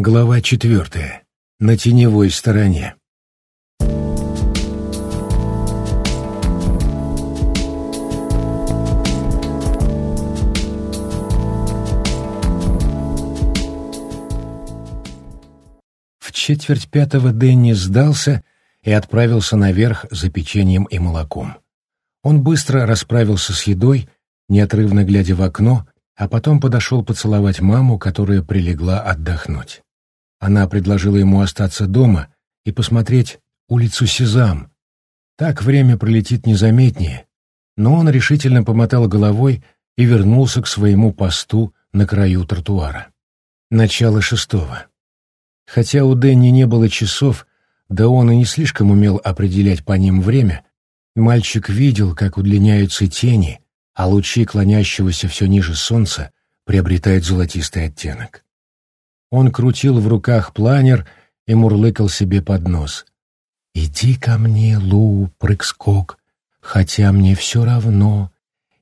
Глава четвертая. На теневой стороне. В четверть пятого Дэнни сдался и отправился наверх за печеньем и молоком. Он быстро расправился с едой, неотрывно глядя в окно, а потом подошел поцеловать маму, которая прилегла отдохнуть. Она предложила ему остаться дома и посмотреть улицу Сезам. Так время пролетит незаметнее, но он решительно помотал головой и вернулся к своему посту на краю тротуара. Начало шестого. Хотя у Дэнни не было часов, да он и не слишком умел определять по ним время, мальчик видел, как удлиняются тени, а лучи клонящегося все ниже солнца приобретают золотистый оттенок. Он крутил в руках планер и мурлыкал себе под нос. «Иди ко мне, Лу, прыг-скок, хотя мне все равно.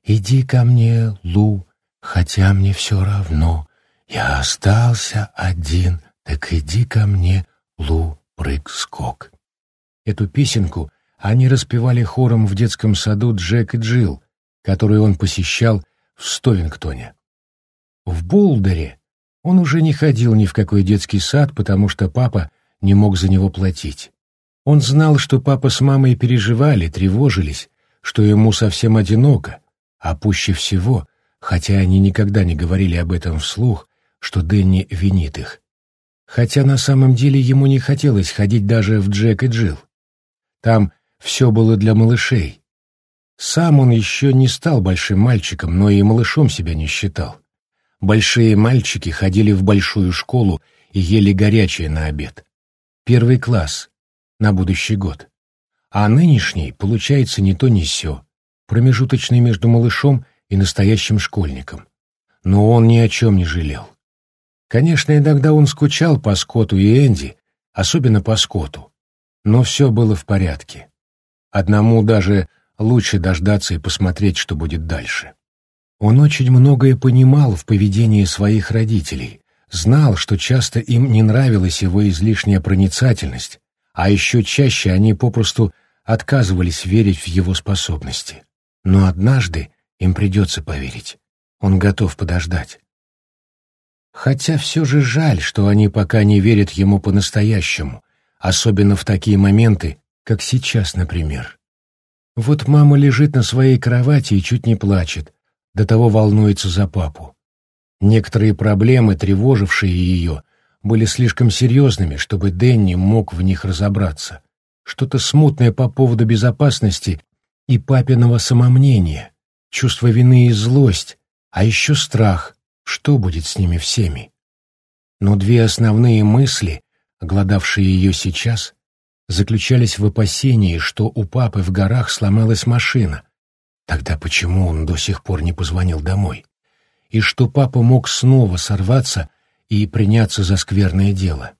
Иди ко мне, Лу, хотя мне все равно. Я остался один, так иди ко мне, Лу, прыг-скок». Эту песенку они распевали хором в детском саду Джек и Джилл, который он посещал в Стовингтоне. В Булдере он уже не ходил ни в какой детский сад, потому что папа не мог за него платить. Он знал, что папа с мамой переживали, тревожились, что ему совсем одиноко, а пуще всего, хотя они никогда не говорили об этом вслух, что Дэнни винит их. Хотя на самом деле ему не хотелось ходить даже в Джек и Джилл. Там все было для малышей. Сам он еще не стал большим мальчиком, но и малышом себя не считал. Большие мальчики ходили в большую школу и ели горячее на обед. Первый класс, на будущий год. А нынешний, получается, не то ни сё, промежуточный между малышом и настоящим школьником. Но он ни о чем не жалел. Конечно, иногда он скучал по Скотту и Энди, особенно по Скотту. Но все было в порядке. Одному даже лучше дождаться и посмотреть, что будет дальше. Он очень многое понимал в поведении своих родителей, знал, что часто им не нравилась его излишняя проницательность, а еще чаще они попросту отказывались верить в его способности. Но однажды им придется поверить. Он готов подождать. Хотя все же жаль, что они пока не верят ему по-настоящему, особенно в такие моменты, как сейчас, например. Вот мама лежит на своей кровати и чуть не плачет, до того волнуется за папу. Некоторые проблемы, тревожившие ее, были слишком серьезными, чтобы Дэнни мог в них разобраться. Что-то смутное по поводу безопасности и папиного самомнения, чувство вины и злость, а еще страх, что будет с ними всеми. Но две основные мысли, огладавшие ее сейчас, заключались в опасении, что у папы в горах сломалась машина, Тогда почему он до сих пор не позвонил домой? И что папа мог снова сорваться и приняться за скверное дело?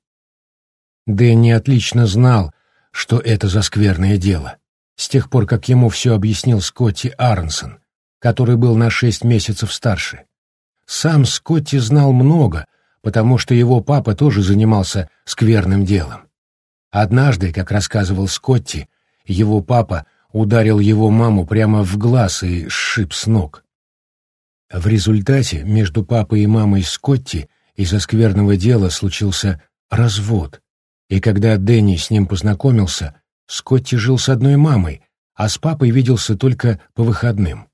Дэнни отлично знал, что это за скверное дело, с тех пор, как ему все объяснил Скотти Арнсон, который был на шесть месяцев старше. Сам Скотти знал много, потому что его папа тоже занимался скверным делом. Однажды, как рассказывал Скотти, его папа ударил его маму прямо в глаз и сшиб с ног. В результате между папой и мамой Скотти из-за скверного дела случился развод, и когда Дэнни с ним познакомился, Скотти жил с одной мамой, а с папой виделся только по выходным.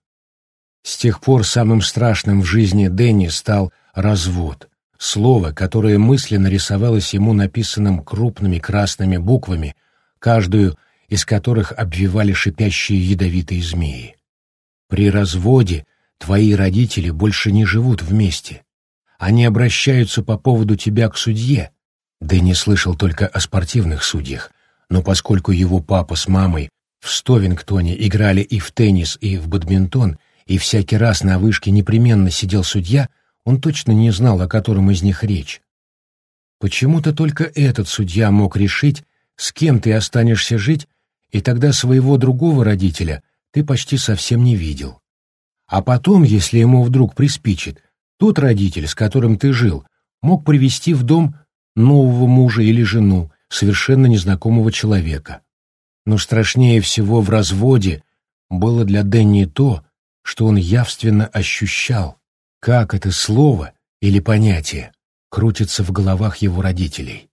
С тех пор самым страшным в жизни Дэнни стал развод, слово, которое мысленно рисовалось ему написанным крупными красными буквами, каждую из которых обвивали шипящие ядовитые змеи. При разводе твои родители больше не живут вместе. Они обращаются по поводу тебя к судье. Да не слышал только о спортивных судьях, но поскольку его папа с мамой в Стовингтоне играли и в теннис, и в бадминтон, и всякий раз на вышке непременно сидел судья, он точно не знал, о котором из них речь. Почему-то только этот судья мог решить, с кем ты останешься жить и тогда своего другого родителя ты почти совсем не видел. А потом, если ему вдруг приспичит, тот родитель, с которым ты жил, мог привести в дом нового мужа или жену, совершенно незнакомого человека. Но страшнее всего в разводе было для Дэнни то, что он явственно ощущал, как это слово или понятие крутится в головах его родителей.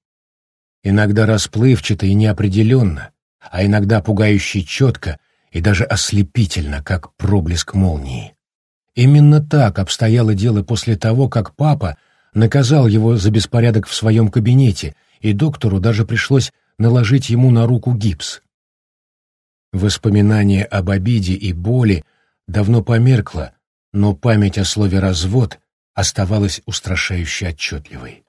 Иногда расплывчато и неопределенно, а иногда пугающе четко и даже ослепительно, как проблеск молнии. Именно так обстояло дело после того, как папа наказал его за беспорядок в своем кабинете, и доктору даже пришлось наложить ему на руку гипс. Воспоминание об обиде и боли давно померкло, но память о слове «развод» оставалась устрашающе отчетливой.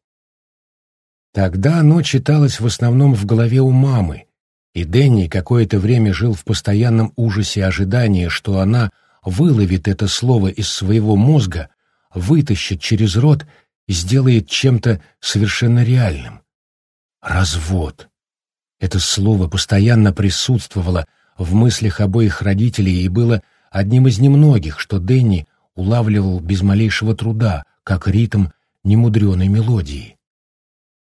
Тогда оно читалось в основном в голове у мамы, и Дэнни какое-то время жил в постоянном ужасе ожидания, что она выловит это слово из своего мозга, вытащит через рот и сделает чем-то совершенно реальным. Развод. Это слово постоянно присутствовало в мыслях обоих родителей и было одним из немногих, что Дэнни улавливал без малейшего труда, как ритм немудреной мелодии.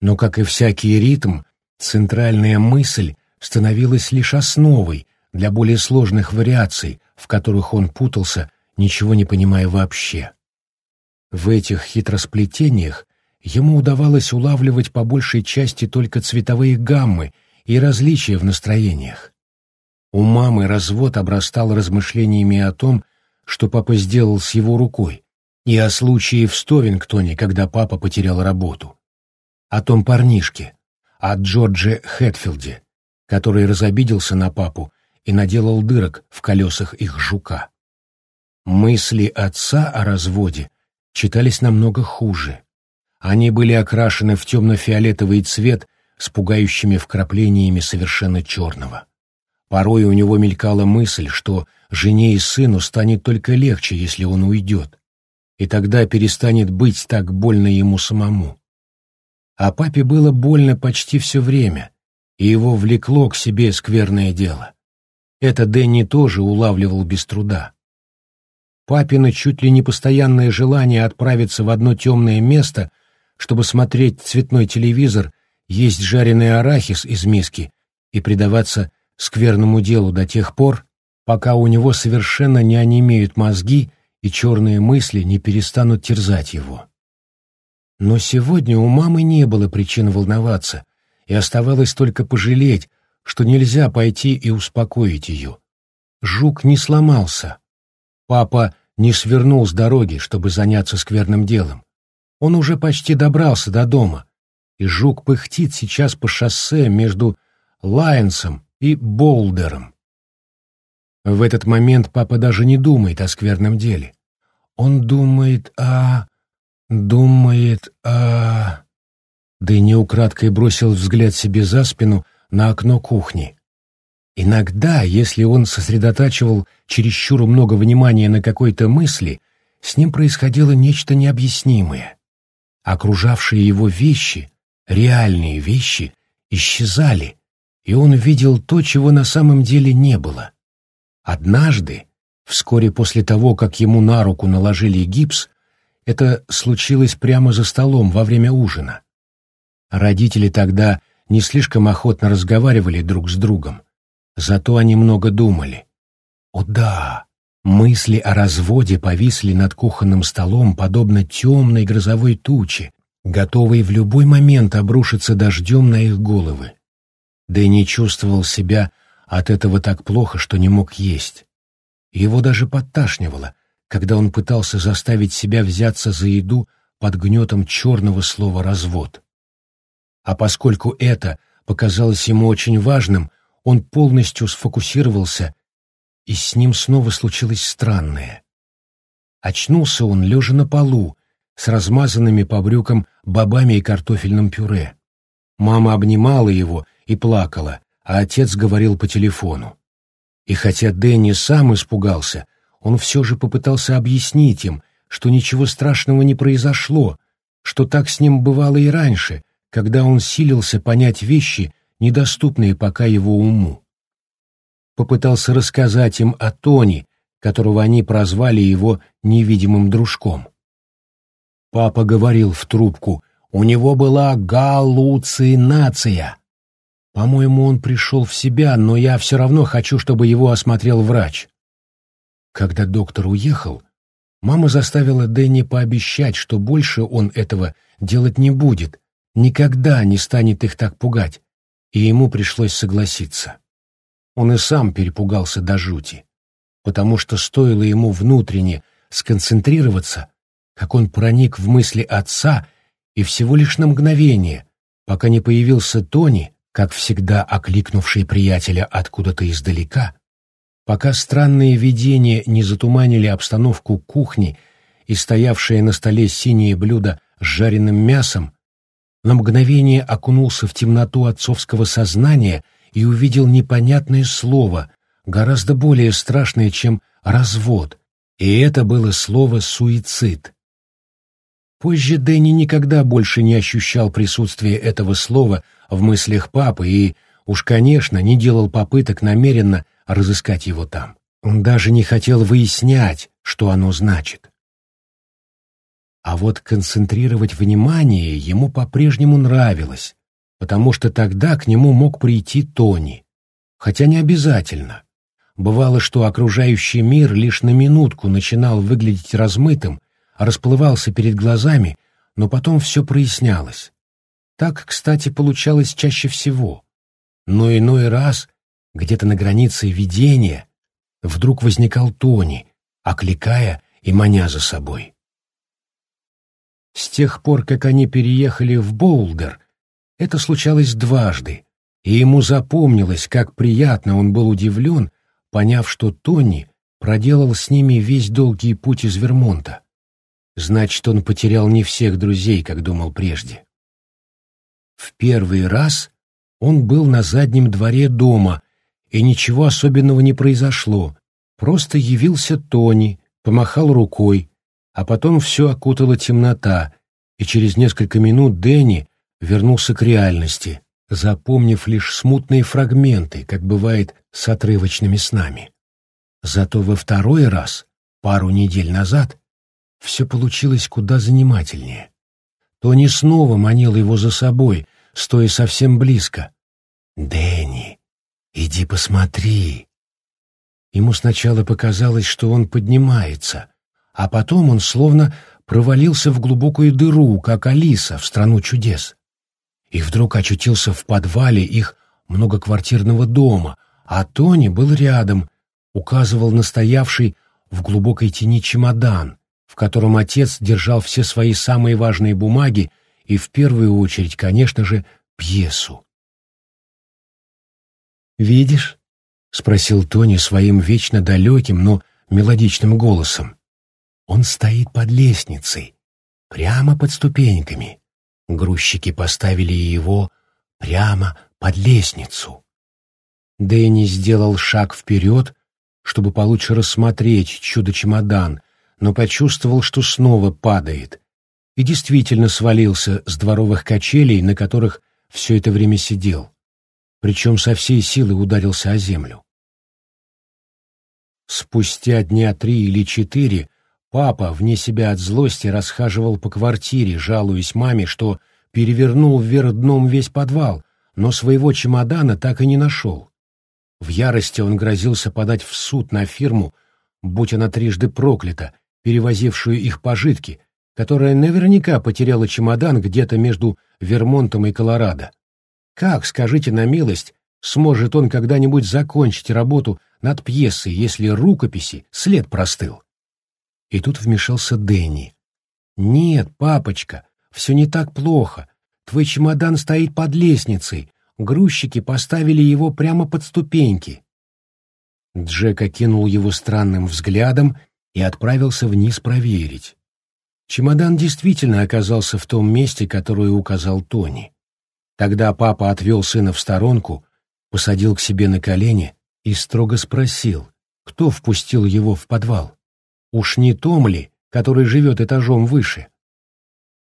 Но, как и всякий ритм, центральная мысль становилась лишь основой для более сложных вариаций, в которых он путался, ничего не понимая вообще. В этих хитросплетениях ему удавалось улавливать по большей части только цветовые гаммы и различия в настроениях. У мамы развод обрастал размышлениями о том, что папа сделал с его рукой, и о случае в Стовингтоне, когда папа потерял работу. О том парнишке, о Джордже Хэтфилде, который разобиделся на папу и наделал дырок в колесах их жука. Мысли отца о разводе читались намного хуже. Они были окрашены в темно-фиолетовый цвет с пугающими вкраплениями совершенно черного. Порой у него мелькала мысль, что жене и сыну станет только легче, если он уйдет, и тогда перестанет быть так больно ему самому. А папе было больно почти все время, и его влекло к себе скверное дело. Это Дэнни тоже улавливал без труда. Папина чуть ли не постоянное желание отправиться в одно темное место, чтобы смотреть цветной телевизор, есть жареный арахис из миски и предаваться скверному делу до тех пор, пока у него совершенно не онемеют мозги и черные мысли не перестанут терзать его. Но сегодня у мамы не было причин волноваться, и оставалось только пожалеть, что нельзя пойти и успокоить ее. Жук не сломался. Папа не свернул с дороги, чтобы заняться скверным делом. Он уже почти добрался до дома, и жук пыхтит сейчас по шоссе между Лайенсом и Болдером. В этот момент папа даже не думает о скверном деле. Он думает о... думает о... Дэнни украдкой бросил взгляд себе за спину на окно кухни. Иногда, если он сосредотачивал чересчур много внимания на какой-то мысли, с ним происходило нечто необъяснимое. Окружавшие его вещи, реальные вещи, исчезали, и он видел то, чего на самом деле не было. Однажды, вскоре после того, как ему на руку наложили гипс, это случилось прямо за столом во время ужина. Родители тогда не слишком охотно разговаривали друг с другом, зато они много думали. О да, мысли о разводе повисли над кухонным столом, подобно темной грозовой туче, готовой в любой момент обрушиться дождем на их головы. Дэнни чувствовал себя от этого так плохо, что не мог есть. Его даже подташнивало, когда он пытался заставить себя взяться за еду под гнетом черного слова «развод». А поскольку это показалось ему очень важным, он полностью сфокусировался, и с ним снова случилось странное. Очнулся он, лежа на полу, с размазанными по брюкам бобами и картофельным пюре. Мама обнимала его и плакала, а отец говорил по телефону. И хотя Дэнни сам испугался, он все же попытался объяснить им, что ничего страшного не произошло, что так с ним бывало и раньше, когда он силился понять вещи, недоступные пока его уму. Попытался рассказать им о Тони, которого они прозвали его невидимым дружком. Папа говорил в трубку, У него была галлюцинация. По-моему, он пришел в себя, но я все равно хочу, чтобы его осмотрел врач. Когда доктор уехал, мама заставила Дэнни пообещать, что больше он этого делать не будет, никогда не станет их так пугать, и ему пришлось согласиться. Он и сам перепугался до жути, потому что стоило ему внутренне сконцентрироваться, как он проник в мысли отца и всего лишь на мгновение, пока не появился Тони, как всегда окликнувший приятеля откуда-то издалека, пока странные видения не затуманили обстановку кухни и стоявшее на столе синее блюдо с жареным мясом, на мгновение окунулся в темноту отцовского сознания и увидел непонятное слово, гораздо более страшное, чем «развод», и это было слово «суицид». Позже Дэнни никогда больше не ощущал присутствия этого слова в мыслях папы и, уж, конечно, не делал попыток намеренно разыскать его там. Он даже не хотел выяснять, что оно значит. А вот концентрировать внимание ему по-прежнему нравилось, потому что тогда к нему мог прийти Тони. Хотя не обязательно. Бывало, что окружающий мир лишь на минутку начинал выглядеть размытым, расплывался перед глазами, но потом все прояснялось. Так, кстати, получалось чаще всего. Но иной раз, где-то на границе видения, вдруг возникал Тони, окликая и маня за собой. С тех пор, как они переехали в Боулдер, это случалось дважды, и ему запомнилось, как приятно он был удивлен, поняв, что Тони проделал с ними весь долгий путь из Вермонта. Значит, он потерял не всех друзей, как думал прежде. В первый раз он был на заднем дворе дома, и ничего особенного не произошло. Просто явился Тони, помахал рукой, а потом все окутала темнота, и через несколько минут Дэнни вернулся к реальности, запомнив лишь смутные фрагменты, как бывает с отрывочными снами. Зато во второй раз, пару недель назад, все получилось куда занимательнее. Тони снова манил его за собой, стоя совсем близко. «Дэнни, иди посмотри». Ему сначала показалось, что он поднимается, а потом он словно провалился в глубокую дыру, как Алиса в «Страну чудес». И вдруг очутился в подвале их многоквартирного дома, а Тони был рядом, указывал на стоявший в глубокой тени чемодан, в котором отец держал все свои самые важные бумаги и в первую очередь, конечно же, пьесу. «Видишь?» — спросил Тони своим вечно далеким, но мелодичным голосом. «Он стоит под лестницей, прямо под ступеньками. Грузчики поставили его прямо под лестницу». Дэнни сделал шаг вперед, чтобы получше рассмотреть чудо-чемодан, но почувствовал, что снова падает, и действительно свалился с дворовых качелей, на которых все это время сидел, причем со всей силы ударился о землю. Спустя дня три или четыре папа, вне себя от злости, расхаживал по квартире, жалуясь маме, что перевернул вверх дном весь подвал, но своего чемодана так и не нашел. В ярости он грозился подать в суд на фирму, будь она трижды проклята, перевозившую их пожитки, которая наверняка потеряла чемодан где-то между Вермонтом и Колорадо. Как, скажите на милость, сможет он когда-нибудь закончить работу над пьесой, если рукописи след простыл? И тут вмешался Дэнни. «Нет, папочка, все не так плохо. Твой чемодан стоит под лестницей. Грузчики поставили его прямо под ступеньки». Джек окинул его странным взглядом и отправился вниз проверить. Чемодан действительно оказался в том месте, которое указал Тони. Тогда папа отвел сына в сторонку, посадил к себе на колени и строго спросил, кто впустил его в подвал. Уж не Том ли, который живет этажом выше?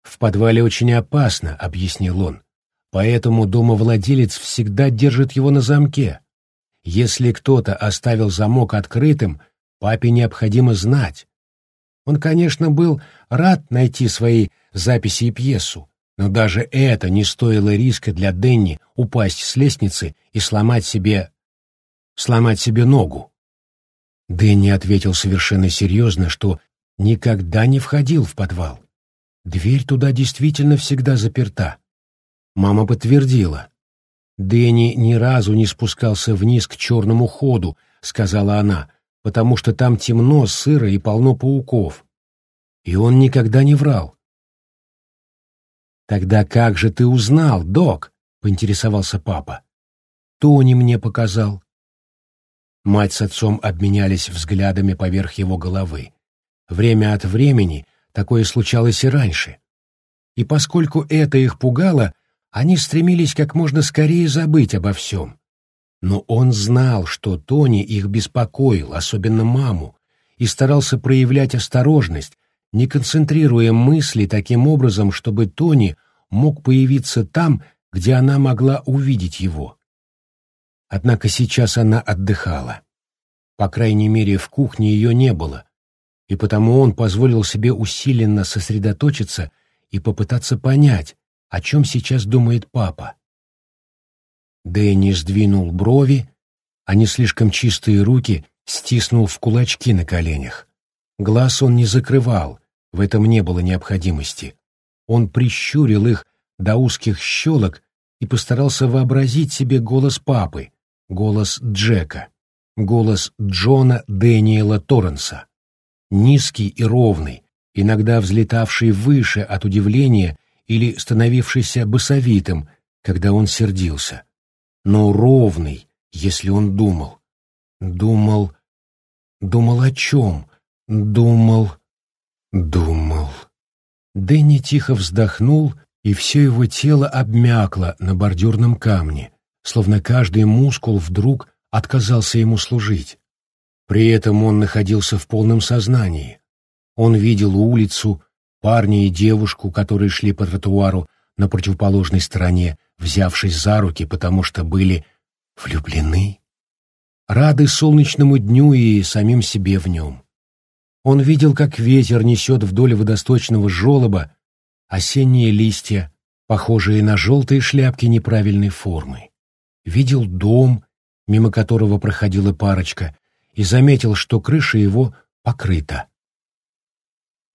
«В подвале очень опасно», — объяснил он, «поэтому домовладелец всегда держит его на замке. Если кто-то оставил замок открытым, Папе необходимо знать. Он, конечно, был рад найти свои записи и пьесу, Но даже это не стоило риска для Денни упасть с лестницы и сломать себе... сломать себе ногу. Дэнни ответил совершенно серьезно, что никогда не входил в подвал. Дверь туда действительно всегда заперта. Мама подтвердила. Дэнни ни разу не спускался вниз к черному ходу, сказала она, потому что там темно, сыро и полно пауков. И он никогда не врал. «Тогда как же ты узнал, док?» — поинтересовался папа. «Тони мне показал». Мать с отцом обменялись взглядами поверх его головы. Время от времени такое случалось и раньше. И поскольку это их пугало, они стремились как можно скорее забыть обо всем. Но он знал, что Тони их беспокоил, особенно маму, и старался проявлять осторожность, не концентрируя мысли таким образом, чтобы Тони мог появиться там, где она могла увидеть его. Однако сейчас она отдыхала. По крайней мере, в кухне ее не было, и потому он позволил себе усиленно сосредоточиться и попытаться понять, о чем сейчас думает папа. Дэнни сдвинул брови, а не слишком чистые руки стиснул в кулачки на коленях. Глаз он не закрывал, в этом не было необходимости. Он прищурил их до узких щелок и постарался вообразить себе голос папы, голос Джека, голос Джона Дэниела Торренса. Низкий и ровный, иногда взлетавший выше от удивления или становившийся басовитым, когда он сердился, но ровный, если он думал. Думал... Думал о чем? Думал... Думал. Дэнни тихо вздохнул, и все его тело обмякло на бордюрном камне, словно каждый мускул вдруг отказался ему служить. При этом он находился в полном сознании. Он видел улицу, парня и девушку, которые шли по тротуару на противоположной стороне, взявшись за руки, потому что были влюблены, рады солнечному дню и самим себе в нем. Он видел, как ветер несет вдоль водосточного желоба осенние листья, похожие на желтые шляпки неправильной формы. Видел дом, мимо которого проходила парочка, и заметил, что крыша его покрыта.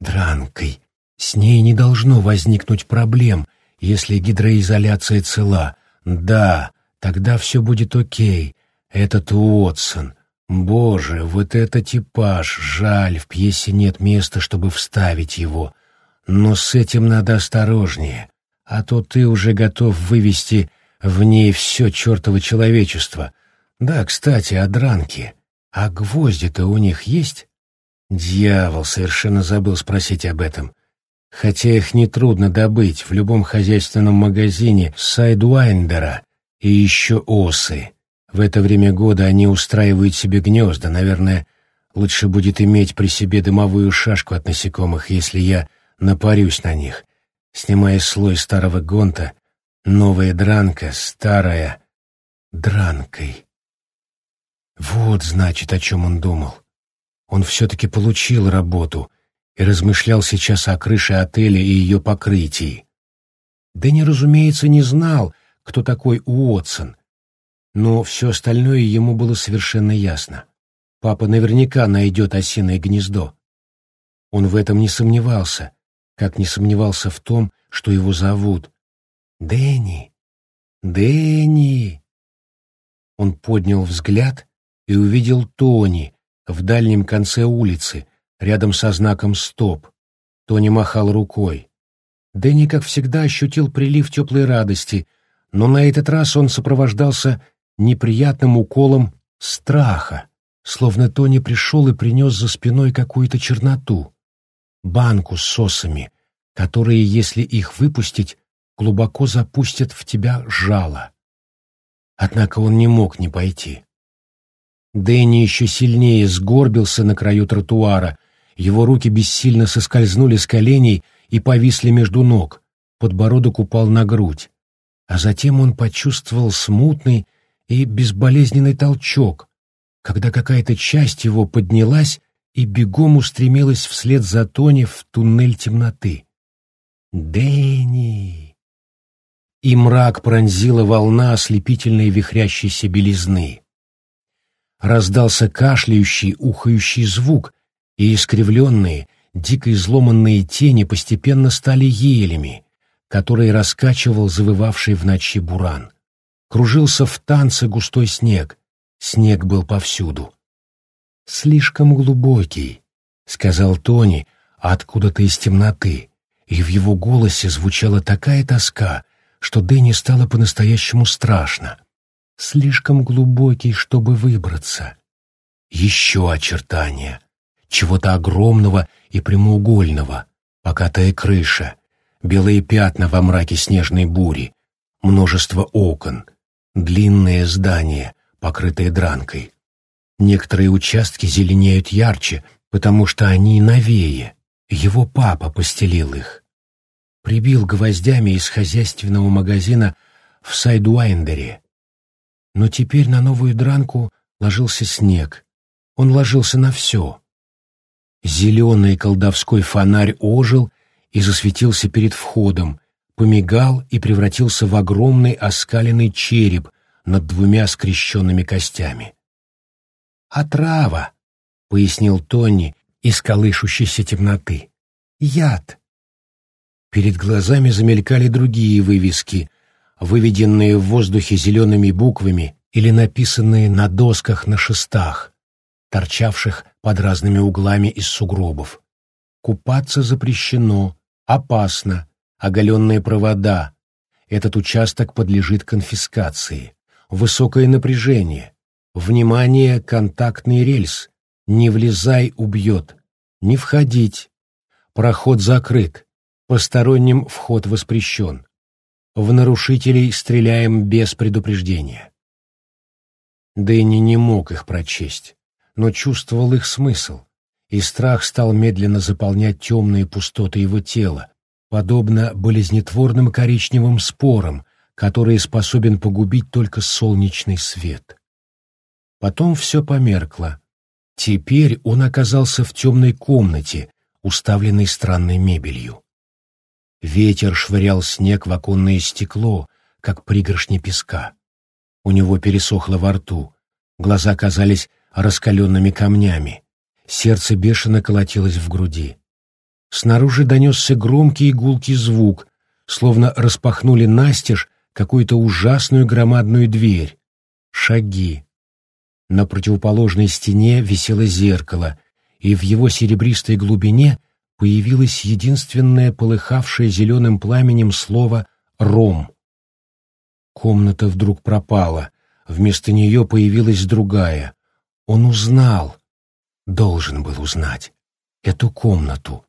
Дранкой. С ней не должно возникнуть проблем, если гидроизоляция цела. Да, тогда все будет окей. Этот Уотсон, Боже, вот это типаж, жаль, в пьесе нет места, чтобы вставить его. Но с этим надо осторожнее, а то ты уже готов вывести в ней все чертово человечество. Да, кстати, о дранке. А гвозди-то у них есть? Дьявол, совершенно забыл спросить об этом. Хотя их нетрудно добыть в любом хозяйственном магазине Сайдуайндера и еще осы. В это время года они устраивают себе гнезда. Наверное, лучше будет иметь при себе дымовую шашку от насекомых, если я напорюсь на них. Снимая слой старого гонта, новая дранка, старая дранка. Вот, значит, о чем он думал. Он все-таки получил работу и размышлял сейчас о крыше отеля и ее покрытии. Дэнни, разумеется, не знал, кто такой Уотсон, но все остальное ему было совершенно ясно. Папа наверняка найдет осиное гнездо. Он в этом не сомневался, как не сомневался в том, что его зовут. «Дэнни! Дэнни!» Он поднял взгляд и увидел Тони в дальнем конце улицы, рядом со знаком «Стоп». Тони махал рукой. Дэнни, как всегда, ощутил прилив теплой радости, но на этот раз он сопровождался неприятным уколом страха, словно Тони пришел и принес за спиной какую-то черноту, банку с сосами, которые, если их выпустить, глубоко запустят в тебя жало. Однако он не мог не пойти. Дэнни еще сильнее сгорбился на краю тротуара, его руки бессильно соскользнули с коленей и повисли между ног, подбородок упал на грудь, а затем он почувствовал смутный, и безболезненный толчок, когда какая-то часть его поднялась и бегом устремилась вслед за Тони в туннель темноты. «Дэнни!» И мрак пронзила волна ослепительной вихрящейся белизны. Раздался кашляющий, ухающий звук, и искривленные, дико изломанные тени постепенно стали елями, которые раскачивал завывавший в ночи буран. Кружился в танце густой снег, снег был повсюду. «Слишком глубокий», — сказал Тони откуда-то из темноты, и в его голосе звучала такая тоска, что Дэнни стало по-настоящему страшно. «Слишком глубокий, чтобы выбраться». Еще очертания, чего-то огромного и прямоугольного, покатая крыша, белые пятна во мраке снежной бури, множество окон, длинное здание, покрытое дранкой. Некоторые участки зеленеют ярче, потому что они новее. Его папа постелил их. Прибил гвоздями из хозяйственного магазина в Сайдуайндере. Но теперь на новую дранку ложился снег. Он ложился на все. Зеленый колдовской фонарь ожил и засветился перед входом, помигал и превратился в огромный оскаленный череп над двумя скрещенными костями. «Отрава», — пояснил Тони из колышущейся темноты. «Яд». Перед глазами замелькали другие вывески, выведенные в воздухе зелеными буквами или написанные на досках на шестах, торчавших под разными углами из сугробов. Купаться запрещено, опасно, оголенные провода. Этот участок подлежит конфискации. Высокое напряжение. Внимание, контактный рельс. Не влезай, убьет. Не входить. Проход закрыт. Посторонним вход воспрещен. В нарушителей стреляем без предупреждения. Дэнни не мог их прочесть, но чувствовал их смысл, и страх стал медленно заполнять темные пустоты его тела, подобно болезнетворным коричневым спорам, которые способен погубить только солнечный свет. Потом все померкло. Теперь он оказался в темной комнате, уставленной странной мебелью. Ветер швырял снег в оконное стекло, как пригоршни песка. У него пересохло во рту, глаза казались раскаленными камнями, сердце бешено колотилось в груди. Снаружи донесся громкий и гулкий звук, словно распахнули настежь какую-то ужасную громадную дверь. Шаги. На противоположной стене висело зеркало, и в его серебристой глубине появилось единственное полыхавшее зеленым пламенем слово «ром». Комната вдруг пропала, вместо нее появилась другая. Он узнал, должен был узнать, эту комнату,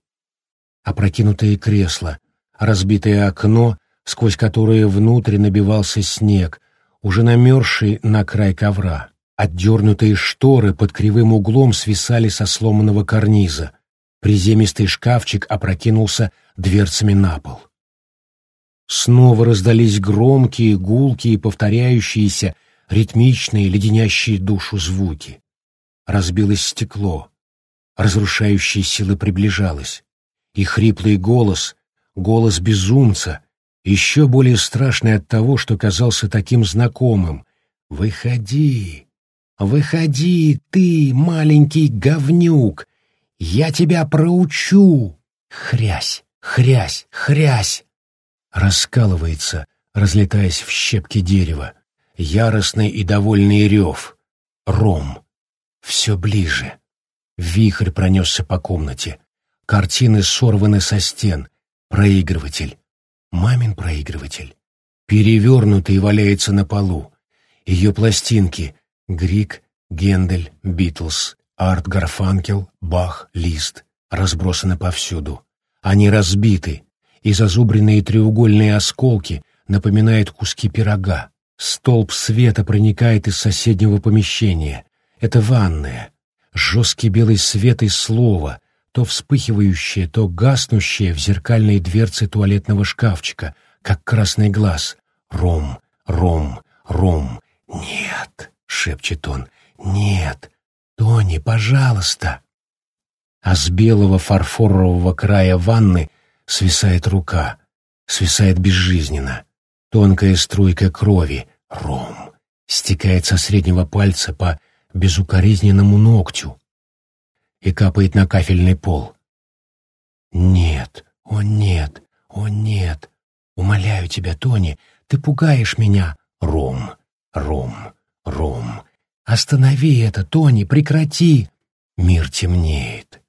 опрокинутое кресло, разбитое окно, сквозь которое внутрь набивался снег, уже намерзший на край ковра. Отдернутые шторы под кривым углом свисали со сломанного карниза. Приземистый шкафчик опрокинулся дверцами на пол. Снова раздались громкие, гулкие, повторяющиеся, ритмичные, леденящие душу звуки. Разбилось стекло. Разрушающая сила приближалась и хриплый голос, голос безумца, еще более страшный от того, что казался таким знакомым. «Выходи, выходи, ты, маленький говнюк! Я тебя проучу!» Хрясь, хрясь, хрясь! Раскалывается, разлетаясь в щепки дерева. Яростный и довольный рев. Ром. Все ближе. Вихрь пронесся по комнате. Картины сорваны со стен. Проигрыватель. Мамин проигрыватель. Перевернутый валяется на полу. Ее пластинки — Грик, Гендель, Битлз, Арт Гарфанкел, Бах, Лист — разбросаны повсюду. Они разбиты, и зазубренные треугольные осколки напоминают куски пирога. Столб света проникает из соседнего помещения. Это ванная. Жесткий белый свет и слово, то вспыхивающее, то гаснущее в зеркальной дверце туалетного шкафчика, как красный глаз. «Ром, ром, ром!» «Нет!» — шепчет он. «Нет! Тони, пожалуйста!» А с белого фарфорового края ванны свисает рука, свисает безжизненно. Тонкая струйка крови, ром, стекает со среднего пальца по безукоризненному ногтю и капает на кафельный пол. «Нет, о нет, о нет! Умоляю тебя, Тони, ты пугаешь меня! Ром, Ром, Ром! Останови это, Тони, прекрати!» Мир темнеет.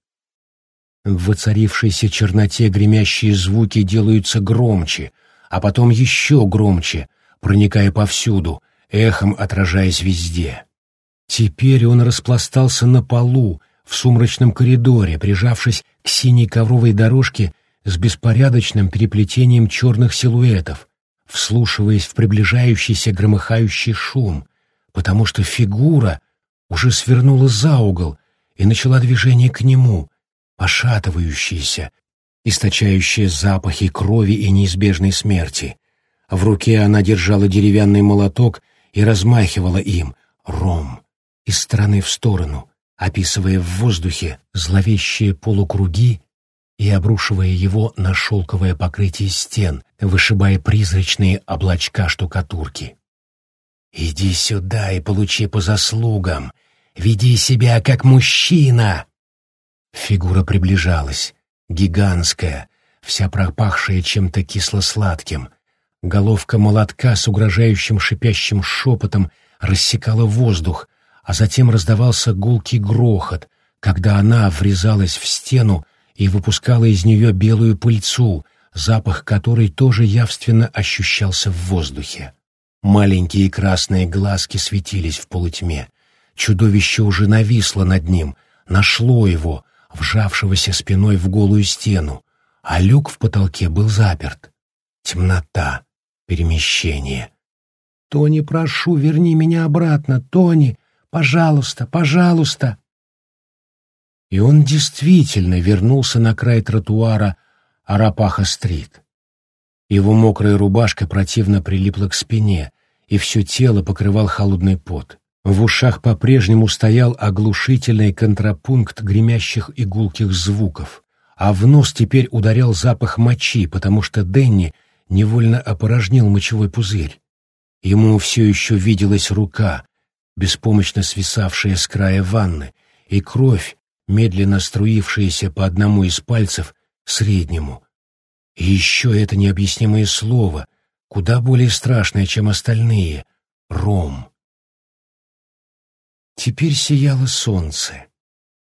В воцарившейся черноте гремящие звуки делаются громче, а потом еще громче, проникая повсюду, эхом отражаясь везде. Теперь он распластался на полу, в сумрачном коридоре, прижавшись к синей ковровой дорожке с беспорядочным переплетением черных силуэтов, вслушиваясь в приближающийся громыхающий шум, потому что фигура уже свернула за угол и начала движение к нему, пошатывающаяся, источающая запахи крови и неизбежной смерти. В руке она держала деревянный молоток и размахивала им, ром, из стороны в сторону, описывая в воздухе зловещие полукруги и обрушивая его на шелковое покрытие стен, вышибая призрачные облачка штукатурки. «Иди сюда и получи по заслугам! Веди себя как мужчина!» Фигура приближалась, гигантская, вся пропахшая чем-то кисло-сладким. Головка молотка с угрожающим шипящим шепотом рассекала воздух, а затем раздавался гулкий грохот, когда она врезалась в стену и выпускала из нее белую пыльцу, запах которой тоже явственно ощущался в воздухе. Маленькие красные глазки светились в полутьме. Чудовище уже нависло над ним, нашло его, вжавшегося спиной в голую стену, а люк в потолке был заперт. Темнота, перемещение. «Тони, прошу, верни меня обратно, Тони!» Пожалуйста, пожалуйста!» И он действительно вернулся на край тротуара Арапаха-стрит. Его мокрая рубашка противно прилипла к спине, и все тело покрывал холодный пот. В ушах по-прежнему стоял оглушительный контрапункт гремящих и гулких звуков, а в нос теперь ударял запах мочи, потому что Денни невольно опорожнил мочевой пузырь. Ему все еще виделась рука, беспомощно свисавшая с края ванны, и кровь, медленно струившаяся по одному из пальцев среднему. И еще это необъяснимое слово, куда более страшное, чем остальные — ром. Теперь сияло солнце,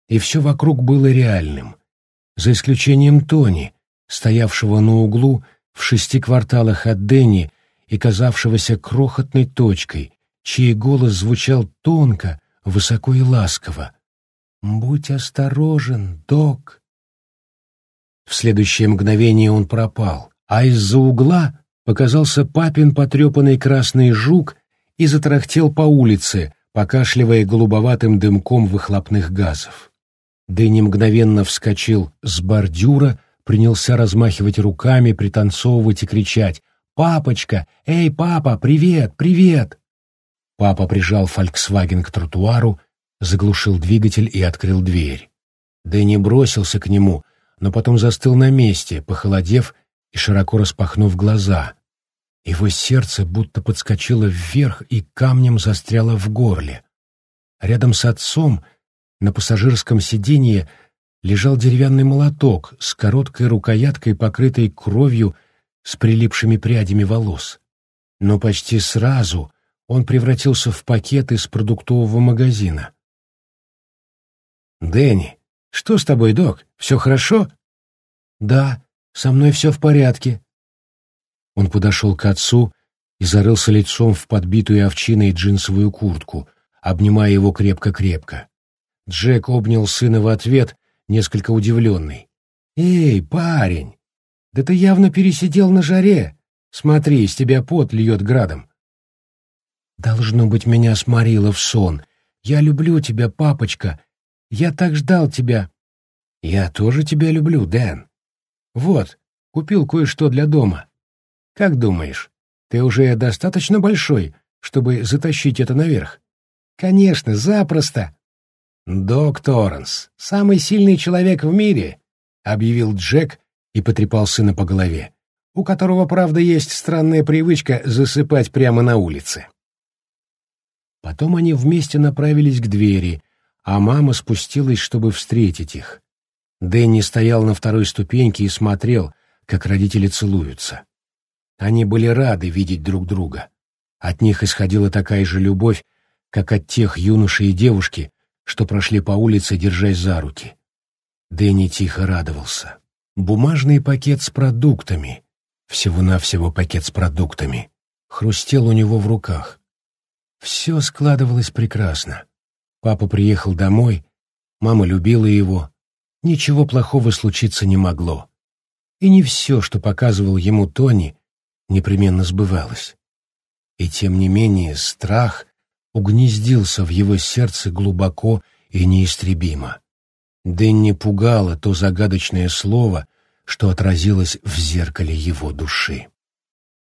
и все вокруг было реальным, за исключением Тони, стоявшего на углу в шести кварталах от Дэнни и казавшегося крохотной точкой, чей голос звучал тонко, высоко и ласково. «Будь осторожен, док!» В следующее мгновение он пропал, а из-за угла показался папин потрепанный красный жук и затарахтел по улице, покашливая голубоватым дымком выхлопных газов. Дэнни мгновенно вскочил с бордюра, принялся размахивать руками, пританцовывать и кричать «Папочка! Эй, папа, привет, привет!» Папа прижал «Фольксваген» к тротуару, заглушил двигатель и открыл дверь. Дэнни бросился к нему, но потом застыл на месте, похолодев и широко распахнув глаза. Его сердце будто подскочило вверх и камнем застряло в горле. Рядом с отцом на пассажирском сиденье лежал деревянный молоток с короткой рукояткой, покрытой кровью с прилипшими прядями волос. Но почти сразу он превратился в пакет из продуктового магазина. «Дэнни, что с тобой, док? Все хорошо?» «Да, со мной все в порядке». Он подошел к отцу и зарылся лицом в подбитую овчиной джинсовую куртку, обнимая его крепко-крепко. Джек обнял сына в ответ, несколько удивленный. «Эй, парень, да ты явно пересидел на жаре. Смотри, из тебя пот льет градом. Должно быть, меня сморило в сон. Я люблю тебя, папочка. Я так ждал тебя. Я тоже тебя люблю, Дэн. Вот, купил кое-что для дома. Как думаешь, ты уже достаточно большой, чтобы затащить это наверх? Конечно, запросто. Док Торренс, самый сильный человек в мире, объявил Джек и потрепал сына по голове. у которого, правда, есть странная привычка засыпать прямо на улице. Потом они вместе направились к двери, а мама спустилась, чтобы встретить их. Дэнни стоял на второй ступеньке и смотрел, как родители целуются. Они были рады видеть друг друга. От них исходила такая же любовь, как от тех юношей и девушки, что прошли по улице, держась за руки. Дэнни тихо радовался. Бумажный пакет с продуктами, всего-навсего пакет с продуктами, хрустел у него в руках. Все складывалось прекрасно. Папа приехал домой, мама любила его, ничего плохого случиться не могло. И не все, что показывал ему Тони, непременно сбывалось. И тем не менее страх угнездился в его сердце глубоко и неистребимо. Дэнни пугало то загадочное слово, что отразилось в зеркале его души.